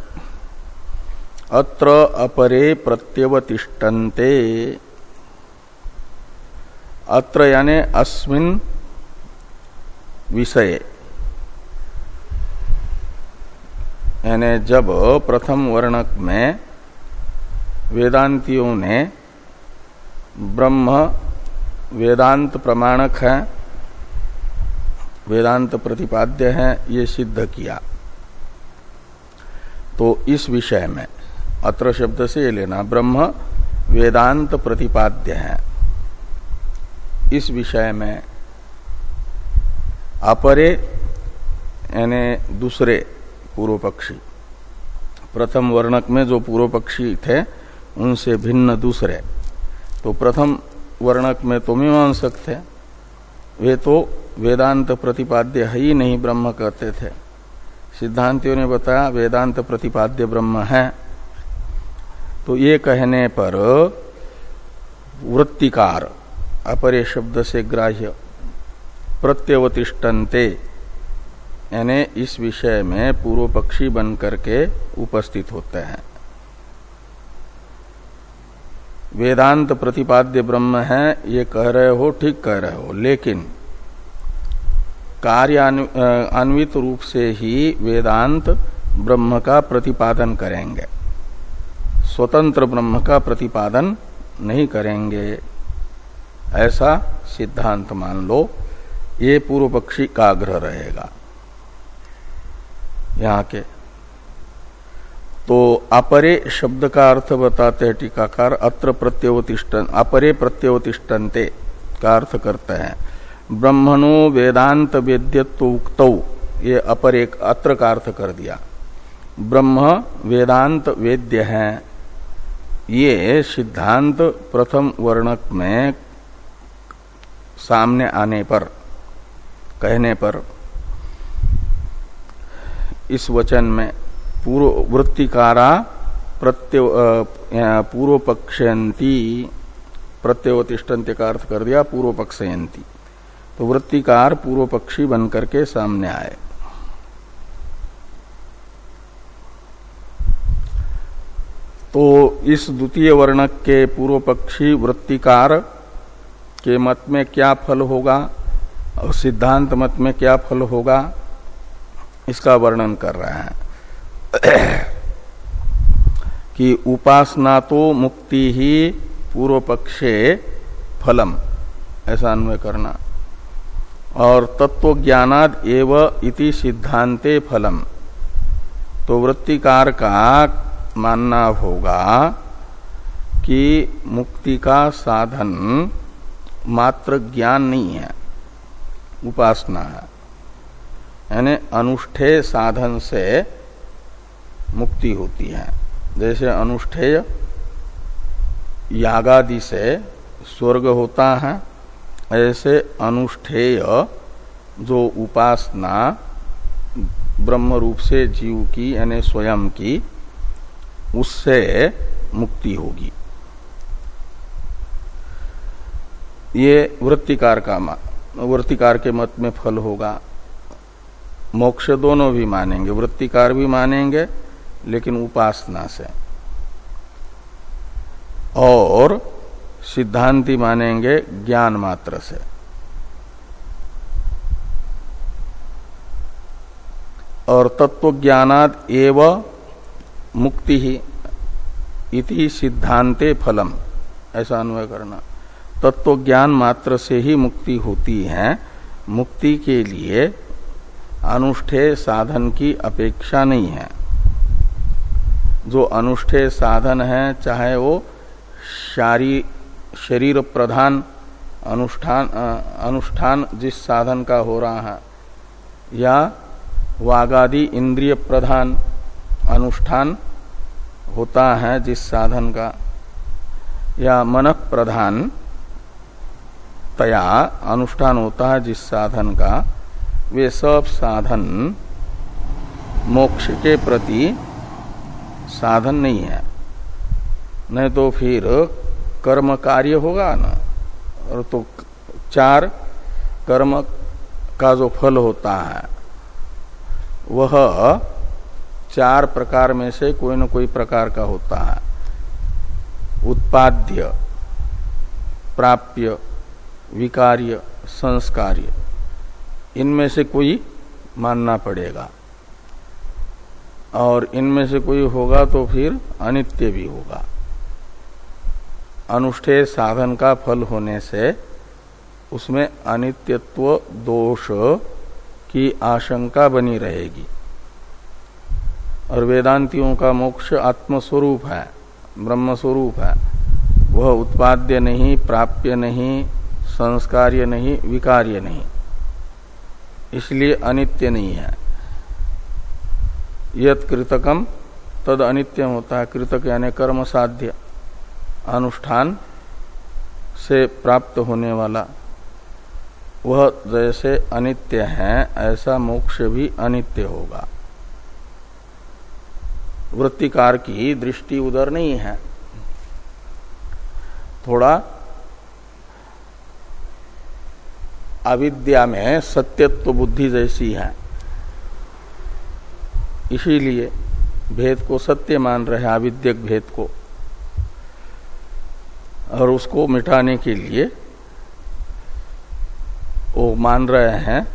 अत्र अपरे प्रत्यवतिष्ठन्ते। अत्र यानी अस्मिन विषय। यानी जब प्रथम वर्णक में वेदांतियों ने ब्रह्म वेदांत प्रमाणक है, वेदांत प्रतिपाद्य है, ये सिद्ध किया। तो इस विषय में अत्र शब्द से ये लेना, ब्रह्म वेदांत प्रतिपाद्य है। इस विषय में अपरे यानी दूसरे पूर्व पक्षी। प्रथम वर्णक में जो पूर्व पक्षी थे, उनसे भिन्न दूसरे। तो प्रथम वर्णक में तो मीमांसक थे। वे तो वेदांत प्रतिपाद्य है ही नहीं, ब्रह्म कहते थे। सिद्धांतियों ने बताया, वेदांत प्रतिपाद्य ब्रह्म है। तो ये कहने पर वृत्तिकार, अपरे शब्द से ग्राह्य, प्रत्यवतिष्ठन्ते। यानी इस विषय में पूर्व पक्षी बन करके उपस्थित होते हैं। वेदांत प्रतिपाद्य ब्रह्म है, ये कह रहे हो, ठीक कह रहे हो, लेकिन कार्य अन्वित रूप से ही वेदांत ब्रह्म का प्रतिपादन करेंगे। स्वतंत्र ब्रह्म का प्रतिपादन नहीं करेंगे। ऐसा सिद्धांत मान लो, ये पूर्व पक्षी का आग्रह रहेगा। यहाँ के। तो अपरे शब्द का अर्थ बताते हैं टीकाकार, अत्र प्रत्यवतिष्ठन, अपरे प्रत्यवतिष्ठनते का अर्थ करते हैं। ब्रह्मणो वेदांत वेद्यत्व उक्त, ये अपर अत्र का अर्थ कर दिया। ब्रह्म वेदांत वेद्य है, ये सिद्धांत प्रथम वर्णक में सामने आने पर, कहने पर इस वचन में पूर्व वृत्तिकारा प्रत्य पूर्व पक्षयंती प्रत्यवतिष्ठन्त्य का अर्थ कर दिया पूर्व पक्षयंती तो वृत्तिकार पूर्व पक्षी बन करके सामने आए। तो इस द्वितीय वर्णक के पूर्व पक्षी वृत्तिकार के मत में क्या फल होगा और सिद्धांत मत में क्या फल होगा? इसका वर्णन कर रहे हैं। *clears throat* कि उपासना तो मुक्ति ही पूर्व पक्षे फलम, ऐसा अन्वय करना। और तत्व ज्ञानाद एव इति सिद्धांते फलम। तो वृत्तिकार का मानना होगा कि मुक्ति का साधन मात्र ज्ञान नहीं है, उपासना है। यानी अनुष्ठेय साधन से मुक्ति होती है। जैसे अनुष्ठेय यागादि से स्वर्ग होता है, ऐसे अनुष्ठेय जो उपासना ब्रह्म रूप से जीव की यानी स्वयं की, उससे मुक्ति होगी। ये वृत्तिकार का वृत्तिकार के मत में फल होगा। मोक्ष दोनों भी मानेंगे, वृत्तिकार भी मानेंगे, लेकिन उपासना से। और सिद्धांति मानेंगे ज्ञान मात्र से। और तत्व ज्ञानाद एव मुक्ति ही, इति सिद्धांते फलम। ऐसा अन्वय करना। तत्व ज्ञान मात्र से ही मुक्ति होती है। मुक्ति के लिए अनुष्ठेय साधन की अपेक्षा नहीं है। जो अनुष्ठेय साधन है, चाहे वो शारी, शरीर प्रधान अनुष्ठान अनुष्ठान जिस साधन का हो रहा है, या वागादि इंद्रिय प्रधान अनुष्ठान होता है जिस साधन का, या मन प्रधान तया अनुष्ठान होता है जिस साधन का वे सब साधन मोक्ष के प्रति साधन नहीं है। नहीं तो फिर कर्म कार्य होगा ना। और तो चार, कर्म का जो फल होता है, वह चार प्रकार में से कोई न कोई प्रकार का होता है। उत्पाद्य, प्राप्य, विकार्य, संस्कार्य। इनमें से कोई मानना पड़ेगा। और इनमें से कोई होगा तो फिर अनित्य भी होगा। अनुष्ठेय साधन का फल होने से उसमें अनित्यत्व दोष की आशंका बनी रहेगी। और वेदांतियों का मोक्ष आत्मस्वरूप है ब्रह्म स्वरूप है। वह उत्पाद्य नहीं, प्राप्य नहीं, संस्कार्य नहीं, विकार्य नहीं। इसलिए अनित्य नहीं है। यत कृतकम तद अनित्यम होता है। कृतक यानी कर्म साध्य अनुष्ठान से प्राप्त होने वाला। वह जैसे अनित्य है, ऐसा मोक्ष भी अनित्य होगा। वृत्तिकार की दृष्टि उधर नहीं है। थोड़ा अविद्या में सत्यत्व बुद्धि जैसी है। इसीलिए भेद को सत्य मान रहे हैं, अविद्यक भेद को। और उसको मिटाने के लिए वो मान रहे हैं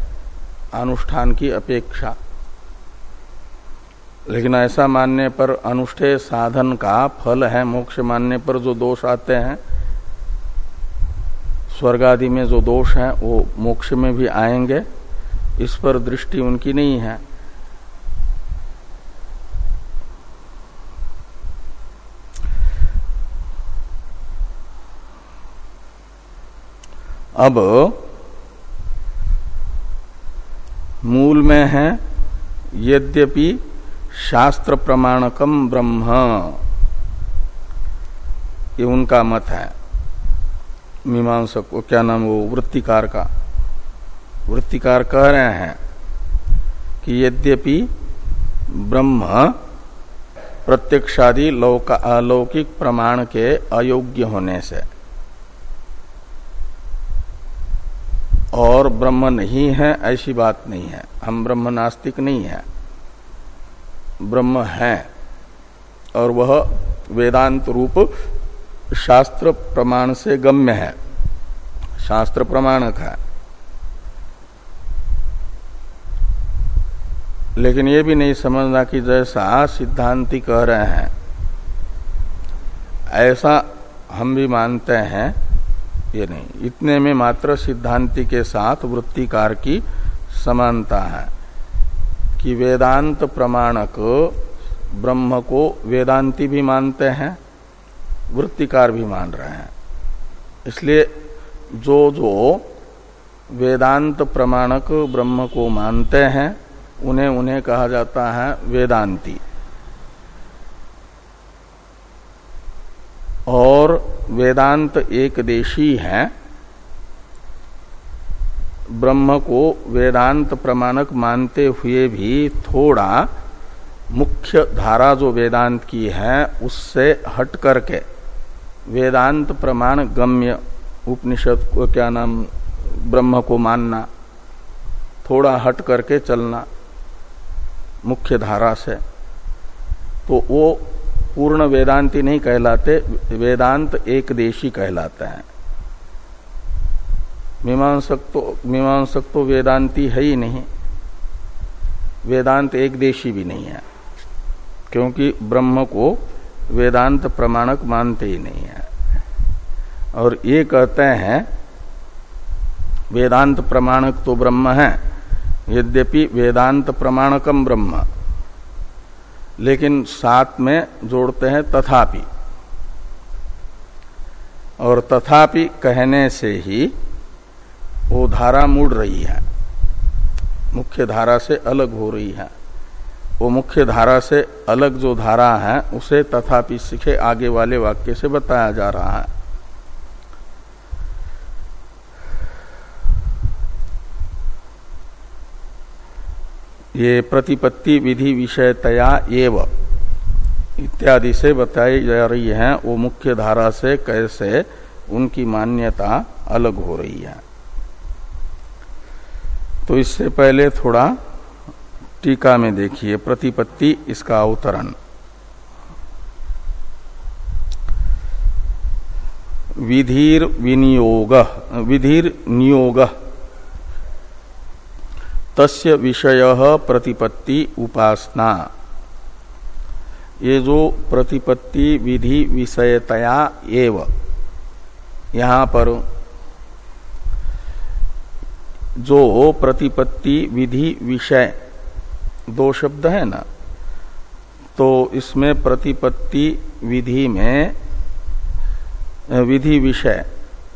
अनुष्ठान की अपेक्षा। लेकिन ऐसा मानने पर अनुष्ठेय साधन का फल है, मोक्ष मानने पर जो दोष आते हैं स्वर्ग आदि में जो दोष हैं, वो मोक्ष में भी आएँगे। इस पर दृष्टि उनकी नहीं है। अब मूल में है, यद्यपि शास्त्र प्रमाणकम ब्रह्म। ये उनका मत है। मीमांसक को, क्या नाम वो, वृत्तिकार का। वृत्तिकार कह रहे हैं कि यद्यपि ब्रह्म प्रत्यक्षादि अलौकिक प्रमाण के अयोग्य होने से और ब्रह्म नहीं है, ऐसी बात नहीं है। हम ब्रह्म नास्तिक नहीं है। ब्रह्म है और वह वेदांत रूप शास्त्र प्रमाण से गम्य है। शास्त्र प्रमाणक है। लेकिन ये भी नहीं समझना कि जैसा सिद्धांति कह रहे हैं, ऐसा हम भी मानते हैं, ये नहीं। इतने में मात्र सिद्धांति के साथ वृत्तिकार की समानता है कि वेदांत प्रमाणक ब्रह्म को वेदांति भी मानते हैं वृत्तिकार भी मान रहे हैं। इसलिए जो जो वेदांत प्रमाणक ब्रह्म को मानते हैं, उन्हें उन्हें कहा जाता है वेदांती। और वेदांत एक देशी है। ब्रह्म को वेदांत प्रमाणक मानते हुए भी थोड़ा मुख्य धारा जो वेदांत की है, उससे हट करके वेदांत प्रमाण गम्य उपनिषद को क्या नाम, ब्रह्म को मानना, थोड़ा हट करके चलना मुख्य धारा से। तो वो पूर्ण वेदांति नहीं कहलाते, वेदांत एक देशी कहलाते हैं। मीमांसक तो मीमांसक तो वेदांति है ही नहीं। वेदांत एक देशी भी नहीं है, क्योंकि ब्रह्म को वेदांत प्रमाणक मानते ही नहीं है। और ये कहते हैं, वेदांत प्रमाणक तो ब्रह्म है, यद्यपि वेदांत प्रमाणकम ब्रह्म। लेकिन साथ में जोड़ते हैं तथापि। और तथापि कहने से ही वो धारा मुड़ रही है, मुख्य धारा से अलग हो रही है। वो मुख्य धारा से अलग जो धारा है, उसे तथापि सीखे आगे वाले वाक्य से बताया जा रहा है। ये प्रतिपत्ति विधि विषयतया एव इत्यादि से बताई जा रही है। वो मुख्य धारा से कैसे उनकी मान्यता अलग हो रही है। तो इससे पहले थोड़ा टीका में देखिए प्रतिपत्ति, इसका अवतरण। विधिर विनियोग, विधिर नियोग। तस्य विषय प्रतिपत्ति उपासना। ये जो प्रतिपत्ति विधि विषयतया एव, यहाँ पर जो प्रतिपत्ति विधि विषय दो शब्द है ना। तो इसमें प्रतिपत्ति विधि में विधि विषय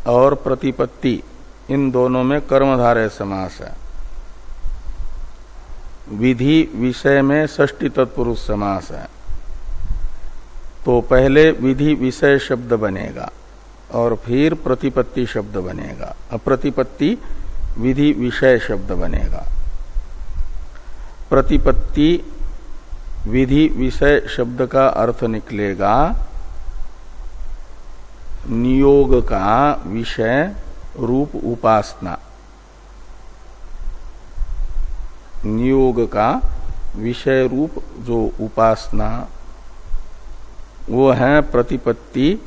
और प्रतिपत्ति, इन दोनों में कर्मधारय समास है। विधि विषय में षष्टी तत्पुरुष समास है। तो पहले विधि विषय शब्द बनेगा और फिर प्रतिपत्ति शब्द बनेगा। अप्रतिपत्ति विधि विषय शब्द बनेगा। प्रतिपत्ति विधि विषय शब्द का अर्थ निकलेगा। नियोग का विषय रूप उपासना। नियोग का विषय रूप जो उपासना, वो है प्रतिपत्ति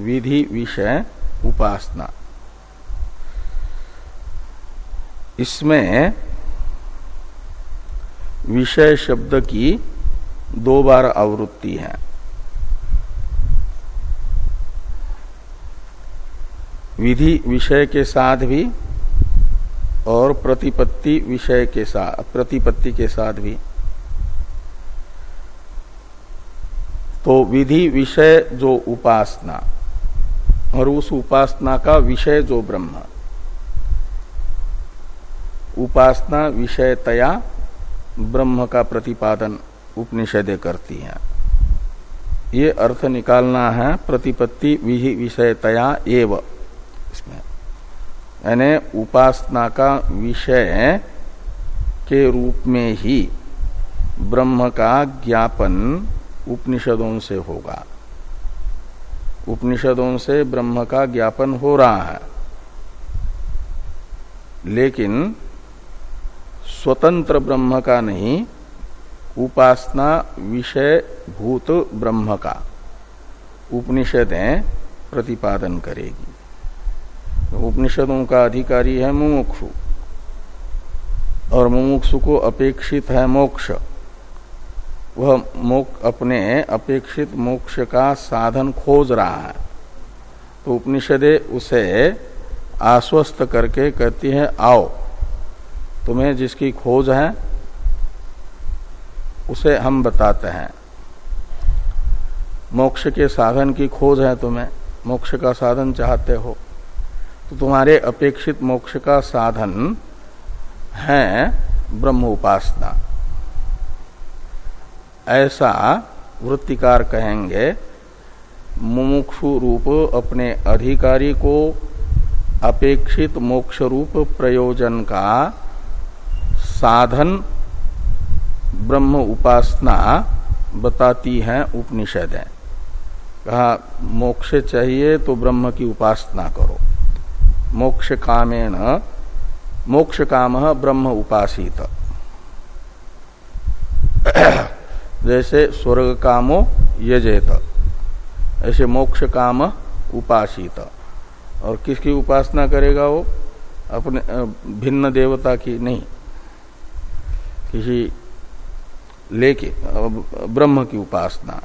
विधि विषय उपासना। इसमें विषय शब्द की दो बार आवृत्ति है। विधि विषय के साथ भी और प्रतिपत्ति विषय के साथ, प्रतिपत्ति के साथ भी। तो विधि विषय जो उपासना, और उस उपासना का विषय जो ब्रह्म। उपासना विषयतया ब्रह्म का प्रतिपादन उपनिषदे करती हैं। ये अर्थ निकालना है प्रतिपत्ति विधि विषयतया एव। इसमें यानी उपासना का विषय के रूप में ही ब्रह्म का ज्ञापन उपनिषदों से होगा। उपनिषदों से ब्रह्म का ज्ञापन हो रहा है। लेकिन स्वतंत्र ब्रह्म का नहीं, उपासना विषय भूत ब्रह्म का। उपनिषदें प्रतिपादन करेगी। उपनिषदों का अधिकारी है मुमुक्षु। और मुमुक्षु को अपेक्षित है मोक्ष। वह मोक अपने अपेक्षित मोक्ष का साधन खोज रहा है। तो उपनिषदे उसे आश्वस्त करके कहती है, आओ। तुम्हें जिसकी खोज है, उसे हम बताते हैं। मोक्ष के साधन की खोज है तुम्हें। मोक्ष का साधन चाहते हो तो तुम्हारे अपेक्षित मोक्ष का साधन है ब्रह्म उपासना ऐसा वृत्तिकार कहेंगे, मुमुक्षु रूप अपने अधिकारी को अपेक्षित मोक्ष रूप प्रयोजन का साधन ब्रह्म उपासना बताती है उपनिषद है। कहा, मोक्ष चाहिए तो ब्रह्म की उपासना करो। मोक्ष कामेन मोक्ष काम ब्रह्म उपासित। जैसे स्वर्ग कामो यजेत, ऐसे मोक्ष काम उपासित। और किसकी उपासना करेगा वो? अपने भिन्न देवता की, नहीं। किसी लेके ब्रह्म की उपासना।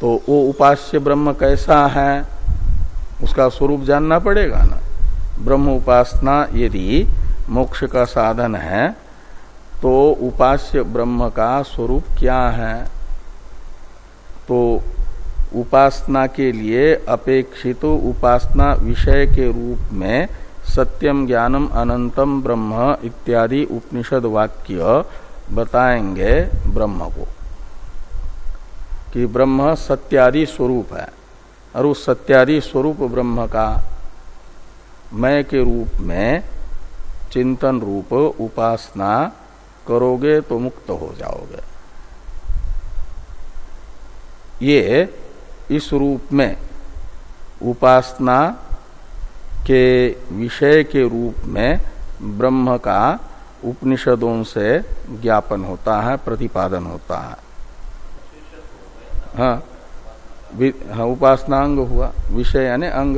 तो वो उपास्य ब्रह्म कैसा है, उसका स्वरूप जानना पड़ेगा ना। ब्रह्म उपासना यदि मोक्ष का साधन है तो उपास्य ब्रह्म का स्वरूप क्या है? तो उपासना के लिए अपेक्षित उपासना विषय के रूप में सत्यम ज्ञानम अनंतम ब्रह्म इत्यादि उपनिषद वाक्य बताएँगे ब्रह्म को। कि ब्रह्म सत्यादि स्वरूप है, और उस सत्यादि स्वरूप ब्रह्म का मय के रूप में चिंतन रूप उपासना करोगे तो मुक्त हो जाओगे। ये इस रूप में उपासना के विषय के रूप में ब्रह्म का उपनिषदों से ज्ञापन होता है, प्रतिपादन होता है। हाँ हाँ उपासनांग हुआ, विषय यानी अंग।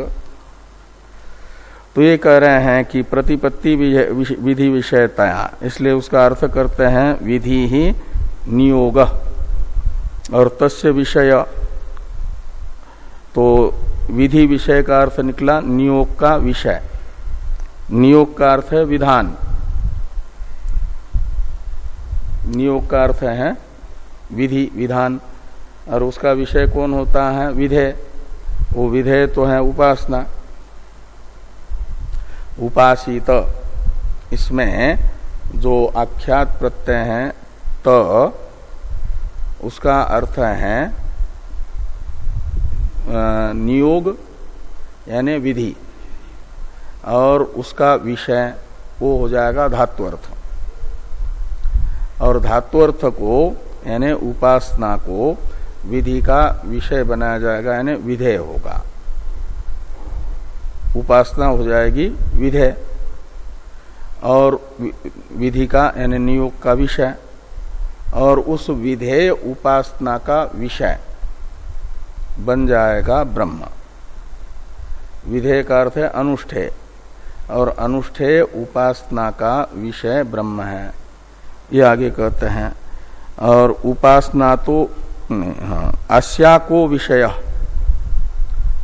तो ये कह रहे हैं कि प्रतिपत्ति विधि विषयतया, इसलिए उसका अर्थ करते हैं विधि ही नियोग, और तस्य विषय। तो विधि विषय का अर्थ निकला नियोग का विषय। नियोग का अर्थ है विधान। नियोग का अर्थ है विधि, विधान। और उसका विषय कौन होता है? विधेय। वो विधेय तो है उपासना। उपासित। इसमें जो आख्यात प्रत्यय है, त तो उसका अर्थ है नियोग, यानी विधि, और उसका विषय वो हो जाएगा धात्वर्थ। और धात्वर्थ को, यानी उपासना को, विधि का विषय बनाया जाएगा, यानी विधेय होगा। उपासना हो जाएगी विधेय, और विधि का, यानी नियोग का विषय, और उस विधेय उपासना का विषय। बन जाएगा ब्रह्म। विधेय का अर्थ है अनुष्ठेय और अनुष्ठेय उपासना का विषय ब्रह्म है। ये आगे कहते हैं। और उपासना तो हाँ अस्या को विषय।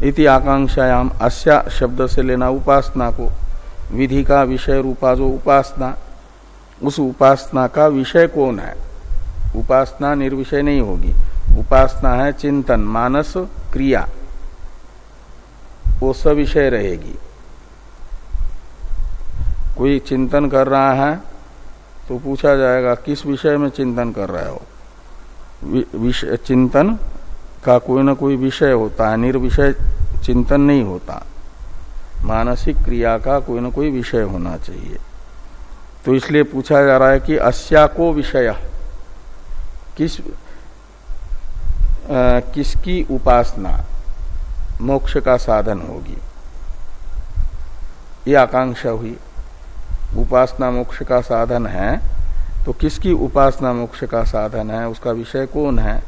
इति आकांक्षायाम, अस्या शब्द से लेना उपासना को। विधि का विषय रूपा जो उपासना, उस उपासना का विषय कौन है? उपासना निर्विषय नहीं होगी। उपासना है चिंतन, मानस क्रिया। वो सब विषय रहेगी। कोई चिंतन कर रहा है तो पूछा जाएगा, किस विषय में चिंतन कर रहे हो? चिंतन का कोई ना कोई विषय होता है, निर्विषय चिंतन नहीं होता। मानसिक क्रिया का कोई ना कोई विषय होना चाहिए। तो इसलिए पूछा जा रहा है कि अस्या को विषय? किस किसकी उपासना मोक्ष का साधन होगी? ये आकांक्षा हुई। उपासना मोक्ष का साधन है तो किसकी उपासना मोक्ष का साधन है? उसका विषय कौन है?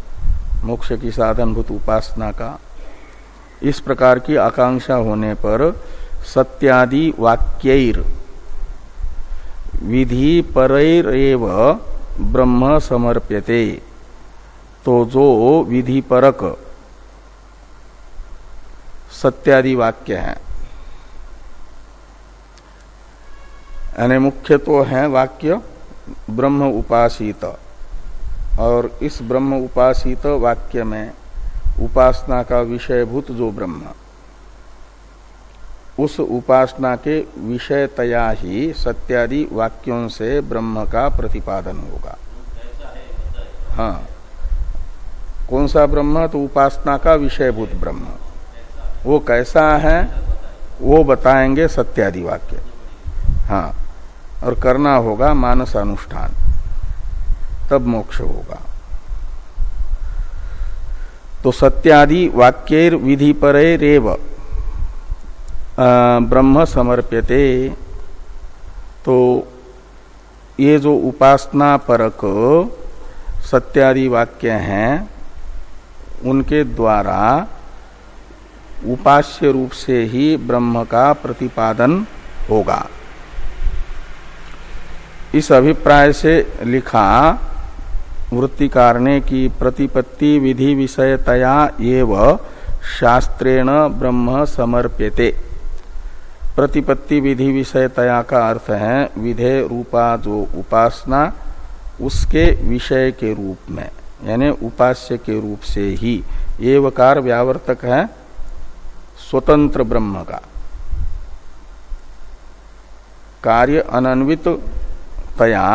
मोक्ष की साधनभूत उपासना का। इस प्रकार की आकांक्षा होने पर सत्यादि वाक्यर, विधि परैरव ब्रह्म समर्प्यते। तो जो विधि परक सत्यादि वाक्य है। यानी मुख्य तो है वाक्य ब्रह्म उपासित। और इस ब्रह्म उपासित वाक्य में उपासना का विषयभूत जो ब्रह्म, उस उपासना के विषयतया ही सत्यादि वाक्यों से ब्रह्म का प्रतिपादन होगा। हाँ। कौन सा ब्रह्म? तो उपासना का विषयभूत ब्रह्म। वो कैसा है, वो बताएँगे सत्यादि वाक्य हाँ और करना होगा मानस अनुष्ठान। तब मोक्ष होगा। तो सत्यादि वाक्यर विधि पर रेव ब्रह्म समर्प्यते। तो ये जो उपासना परक सत्यादि वाक्य हैं उनके द्वारा उपास्य रूप से ही ब्रह्म का प्रतिपादन होगा। इस अभिप्राय से लिखा वृत्तिकार ने की प्रतिपत्ति विधि विषयतया एव शास्त्रेण ब्रह्म समर्प्यते। प्रतिपत्ति विधि विषयतया का अर्थ है विधेय रूपा जो उपासना, उसके विषय के रूप में। यानी उपास्य के रूप से ही एवकार व्यावर्तक है स्वतंत्र ब्रह्म का। कार्य अनन्वित तया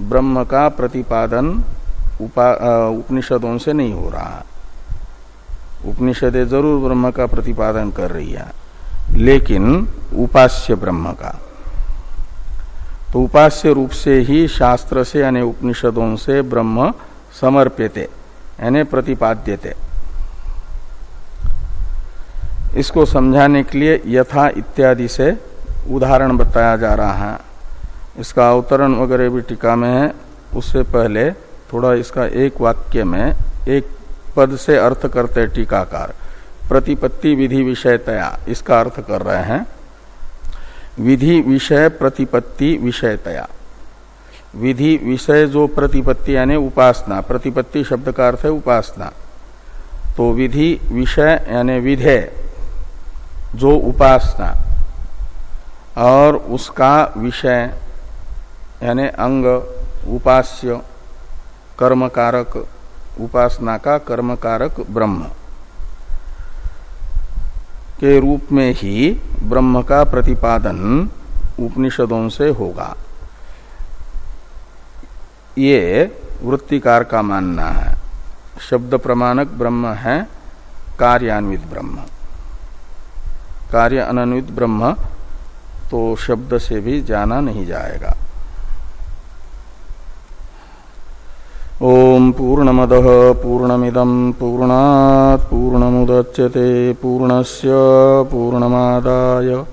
ब्रह्म का प्रतिपादन उपनिषदों से नहीं हो रहा उपनिषदें ज़रूर ब्रह्म का प्रतिपादन कर रही है, लेकिन उपास्य ब्रह्म का। तो उपास्य रूप से ही शास्त्र से यानी उपनिषदों से ब्रह्म समर्प्यते, यानी प्रतिपाद्यते। इसको समझाने के लिए यथा इत्यादि से उदाहरण बताया जा रहा है। इसका अवतरण वगैरह भी टीका में है, उससे पहले थोड़ा इसका एक वाक्य में एक पद से अर्थ करते टीकाकार। प्रतिपत्ति विधि विषयतया इसका अर्थ कर रहे हैं। विधि विषय प्रतिपत्ति विषयतया विधि विषय जो प्रतिपत्ति, यानी उपासना, प्रतिपत्ति शब्द का अर्थ है उपासना। तो विधि, विषय, यानी विधेय, जो उपासना, और उसका विषय, यानी अंग, उपास्य, कर्मकारक, उपासना का कर्मकारक ब्रह्म। के रूप में ही ब्रह्म का प्रतिपादन उपनिषदों से होगा। ये वृत्तिकार का मानना है। शब्द प्रमाणक ब्रह्म है, कार्यान्वित ब्रह्म। कार्य अनन्वित ब्रह्म तो शब्द से भी जाना नहीं जाएगा। ओम पूर्ण मद पूर्णमद पूर्णमिदम पूर्णात पूर्णमुदच्यते, पूर्णस्य पूर्णमादाय।